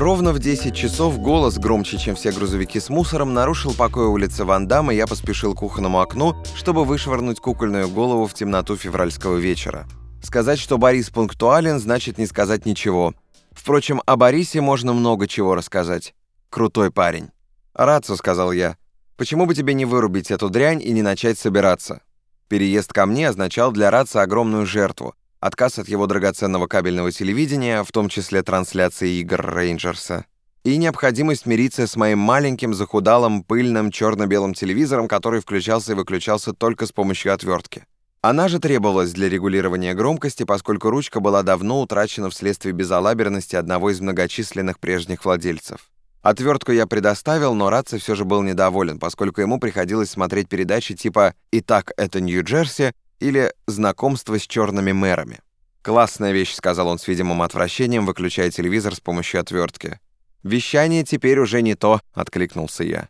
Ровно в 10 часов голос, громче, чем все грузовики с мусором, нарушил покой улицы Ван Дам, и я поспешил к кухонному окну, чтобы вышвырнуть кукольную голову в темноту февральского вечера. Сказать, что Борис пунктуален, значит не сказать ничего. Впрочем, о Борисе можно много чего рассказать. Крутой парень. «Рацу», — сказал я. «Почему бы тебе не вырубить эту дрянь и не начать собираться?» Переезд ко мне означал для Раца огромную жертву. Отказ от его драгоценного кабельного телевидения, в том числе трансляции игр Рейнджерса. И необходимость мириться с моим маленьким, захудалым, пыльным, черно-белым телевизором, который включался и выключался только с помощью отвертки. Она же требовалась для регулирования громкости, поскольку ручка была давно утрачена вследствие безалаберности одного из многочисленных прежних владельцев. Отвертку я предоставил, но Ратце все же был недоволен, поскольку ему приходилось смотреть передачи типа «Итак, это Нью-Джерси» или «Знакомство с черными мэрами». «Классная вещь», — сказал он с видимым отвращением, выключая телевизор с помощью отвертки. «Вещание теперь уже не то», — откликнулся я.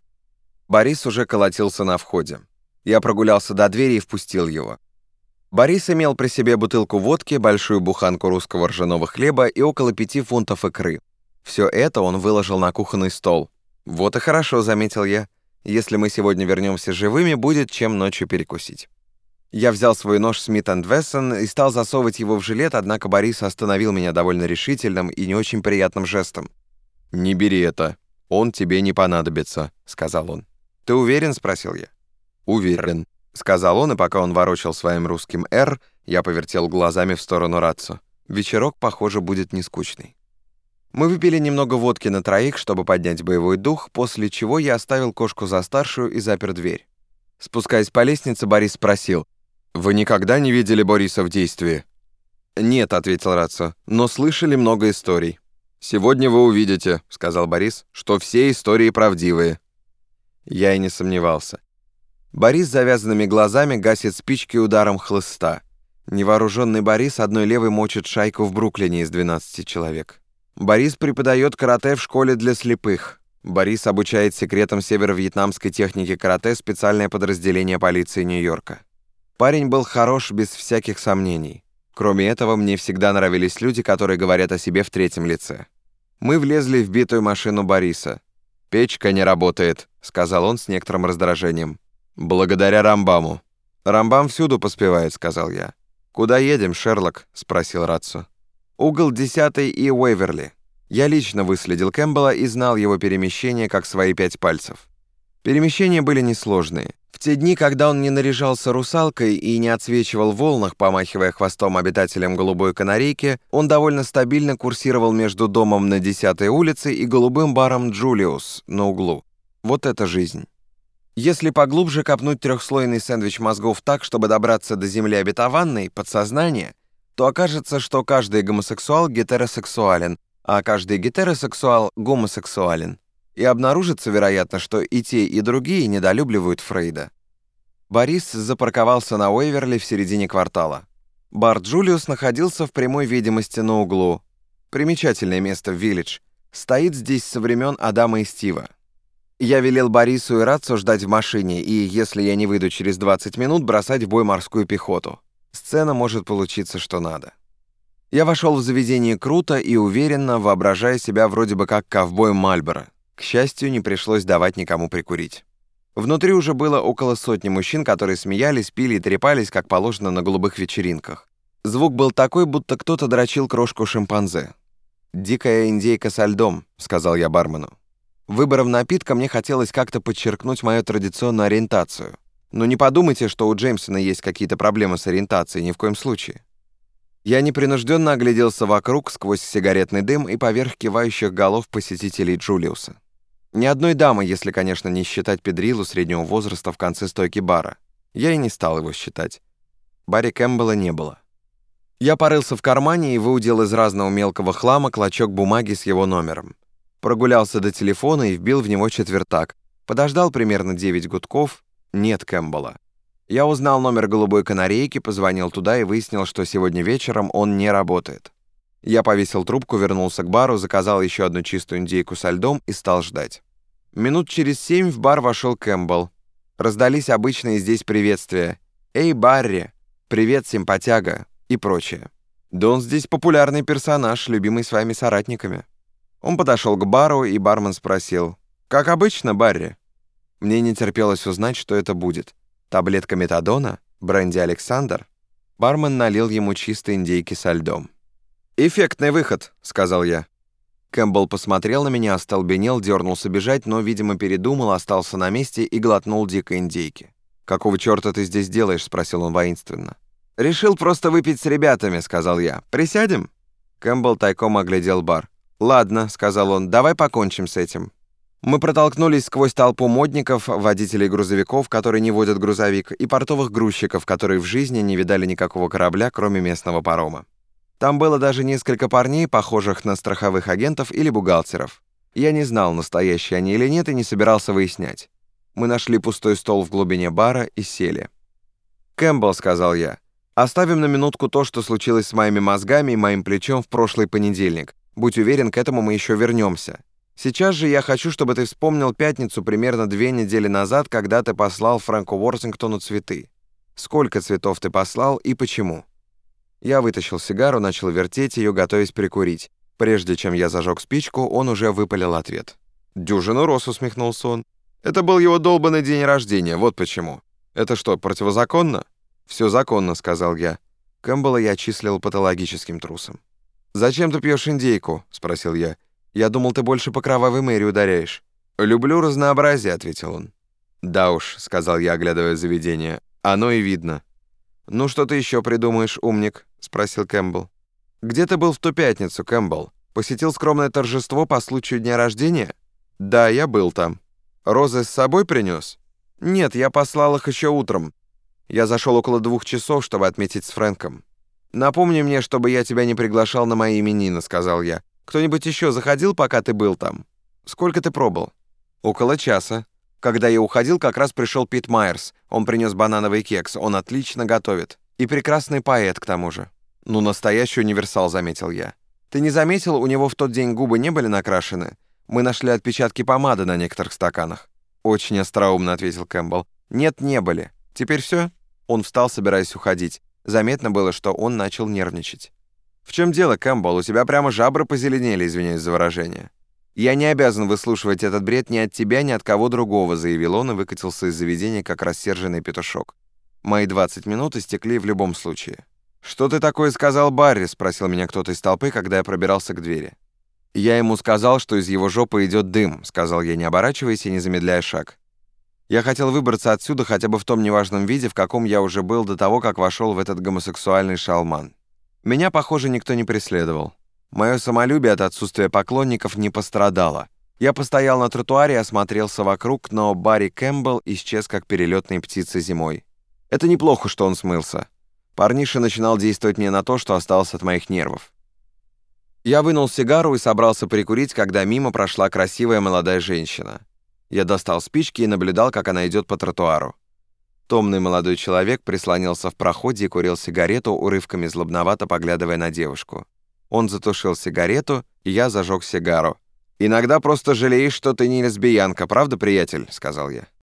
Борис уже колотился на входе. Я прогулялся до двери и впустил его. Борис имел при себе бутылку водки, большую буханку русского ржаного хлеба и около пяти фунтов икры. Все это он выложил на кухонный стол. «Вот и хорошо», — заметил я. «Если мы сегодня вернемся живыми, будет чем ночью перекусить». Я взял свой нож Смит энд Вессон и стал засовывать его в жилет, однако Борис остановил меня довольно решительным и не очень приятным жестом. «Не бери это. Он тебе не понадобится», — сказал он. «Ты уверен?» — спросил я. «Уверен», — сказал он, и пока он ворочал своим русским «Р», я повертел глазами в сторону Рацу. Вечерок, похоже, будет нескучный. Мы выпили немного водки на троих, чтобы поднять боевой дух, после чего я оставил кошку за старшую и запер дверь. Спускаясь по лестнице, Борис спросил, «Вы никогда не видели Бориса в действии?» «Нет», — ответил Рацо, — «но слышали много историй». «Сегодня вы увидите», — сказал Борис, — «что все истории правдивые». Я и не сомневался. Борис с завязанными глазами гасит спички ударом хлыста. Невооруженный Борис одной левой мочит шайку в Бруклине из 12 человек. Борис преподает карате в школе для слепых. Борис обучает секретам северо-вьетнамской техники карате специальное подразделение полиции Нью-Йорка. Парень был хорош без всяких сомнений. Кроме этого, мне всегда нравились люди, которые говорят о себе в третьем лице. Мы влезли в битую машину Бориса. «Печка не работает», — сказал он с некоторым раздражением. «Благодаря Рамбаму». «Рамбам всюду поспевает», — сказал я. «Куда едем, Шерлок?» — спросил Ратсу. Угол 10 и Уэверли. Я лично выследил Кэмпбелла и знал его перемещения как свои пять пальцев. Перемещения были несложные. В те дни, когда он не наряжался русалкой и не отсвечивал волнах, помахивая хвостом обитателям Голубой Канарейки, он довольно стабильно курсировал между домом на 10-й улице и голубым баром «Джулиус» на углу. Вот это жизнь. Если поглубже копнуть трехслойный сэндвич мозгов так, чтобы добраться до земли обетованной, подсознания, то окажется, что каждый гомосексуал гетеросексуален, а каждый гетеросексуал гомосексуален. И обнаружится, вероятно, что и те, и другие недолюбливают Фрейда. Борис запарковался на Уэверли в середине квартала. Бар Джулиус находился в прямой видимости на углу. Примечательное место в Виллидж. Стоит здесь со времен Адама и Стива. Я велел Борису и Рацу ждать в машине, и, если я не выйду через 20 минут, бросать в бой морскую пехоту. Сцена может получиться что надо. Я вошел в заведение круто и уверенно, воображая себя вроде бы как ковбой Мальборо. К счастью, не пришлось давать никому прикурить. Внутри уже было около сотни мужчин, которые смеялись, пили и трепались, как положено на голубых вечеринках. Звук был такой, будто кто-то дрочил крошку шимпанзе. «Дикая индейка со льдом», — сказал я бармену. Выбором напитка мне хотелось как-то подчеркнуть мою традиционную ориентацию — но не подумайте, что у Джеймсона есть какие-то проблемы с ориентацией, ни в коем случае. Я непринужденно огляделся вокруг сквозь сигаретный дым и поверх кивающих голов посетителей Джулиуса. Ни одной дамы, если, конечно, не считать Педрилу среднего возраста в конце стойки бара. Я и не стал его считать. Барри Кэмпбелла не было. Я порылся в кармане и выудил из разного мелкого хлама клочок бумаги с его номером. Прогулялся до телефона и вбил в него четвертак. Подождал примерно 9 гудков, нет Кэмпбелла. Я узнал номер голубой канарейки, позвонил туда и выяснил, что сегодня вечером он не работает. Я повесил трубку, вернулся к бару, заказал еще одну чистую индейку со льдом и стал ждать. Минут через семь в бар вошел Кэмпбелл. Раздались обычные здесь приветствия. «Эй, Барри! Привет, симпатяга!» и прочее. Да он здесь популярный персонаж, любимый своими соратниками. Он подошел к бару, и бармен спросил, «Как обычно, Барри?» Мне не терпелось узнать, что это будет. Таблетка метадона? Бренди Александр? Бармен налил ему чистой индейки со льдом. «Эффектный выход», — сказал я. Кэмпбелл посмотрел на меня, остолбенел, дернулся бежать, но, видимо, передумал, остался на месте и глотнул дикой индейки. «Какого черта ты здесь делаешь?» — спросил он воинственно. «Решил просто выпить с ребятами», — сказал я. «Присядем?» Кэмпбелл тайком оглядел бар. «Ладно», — сказал он, — «давай покончим с этим». Мы протолкнулись сквозь толпу модников, водителей грузовиков, которые не водят грузовик, и портовых грузчиков, которые в жизни не видали никакого корабля, кроме местного парома. Там было даже несколько парней, похожих на страховых агентов или бухгалтеров. Я не знал, настоящие они или нет, и не собирался выяснять. Мы нашли пустой стол в глубине бара и сели. «Кэмпбелл», — сказал я, — «оставим на минутку то, что случилось с моими мозгами и моим плечом в прошлый понедельник. Будь уверен, к этому мы еще вернемся. Сейчас же я хочу, чтобы ты вспомнил пятницу примерно две недели назад, когда ты послал Фрэнку Уорсингтону цветы. Сколько цветов ты послал и почему?» Я вытащил сигару, начал вертеть ее, готовясь прикурить. Прежде чем я зажег спичку, он уже выпалил ответ. «Дюжину роз», — усмехнулся он. «Это был его долбанный день рождения, вот почему. Это что, противозаконно?» «Все законно», — сказал я. Кэмпбелла я числил патологическим трусом. «Зачем ты пьешь индейку?» — спросил я. Я думал, ты больше по кровавой мэри ударяешь». «Люблю разнообразие», — ответил он. «Да уж», — сказал я, оглядывая заведение. «Оно и видно». «Ну, что ты еще придумаешь, умник?» — спросил Кэмпбелл. «Где ты был в ту пятницу, Кэмпбелл? Посетил скромное торжество по случаю дня рождения?» «Да, я был там». «Розы с собой принес?» «Нет, я послал их еще утром. Я зашел около двух часов, чтобы отметить с Фрэнком». «Напомни мне, чтобы я тебя не приглашал на мои именины», — сказал я. Кто-нибудь еще заходил, пока ты был там? Сколько ты пробыл? Около часа. Когда я уходил, как раз пришел Пит Майерс. Он принес банановый кекс. Он отлично готовит. И прекрасный поэт, к тому же. Ну, настоящий универсал, заметил я. Ты не заметил, у него в тот день губы не были накрашены? Мы нашли отпечатки помады на некоторых стаканах. Очень остроумно, ответил Кэмпбелл. Нет, не были. Теперь все? Он встал, собираясь уходить. Заметно было, что он начал нервничать. «В чем дело, Кэмпбелл? У тебя прямо жабры позеленели, извиняюсь за выражение». «Я не обязан выслушивать этот бред ни от тебя, ни от кого другого», заявил он и выкатился из заведения, как рассерженный петушок. Мои 20 минут истекли в любом случае. «Что ты такое сказал Барри?» — спросил меня кто-то из толпы, когда я пробирался к двери. «Я ему сказал, что из его жопы идет дым», — сказал я, не оборачиваясь и не замедляя шаг. Я хотел выбраться отсюда хотя бы в том неважном виде, в каком я уже был до того, как вошел в этот гомосексуальный шалман. Меня, похоже, никто не преследовал. Мое самолюбие от отсутствия поклонников не пострадало. Я постоял на тротуаре и осмотрелся вокруг, но Барри Кэмпбелл исчез как перелетная птица зимой. Это неплохо, что он смылся. Парниша начинал действовать мне на то, что осталось от моих нервов. Я вынул сигару и собрался прикурить, когда мимо прошла красивая молодая женщина. Я достал спички и наблюдал, как она идет по тротуару. Томный молодой человек прислонился в проходе и курил сигарету, урывками злобновато поглядывая на девушку. Он затушил сигарету, и я зажег сигару. «Иногда просто жалеешь, что ты не лесбиянка, правда, приятель?» — сказал я.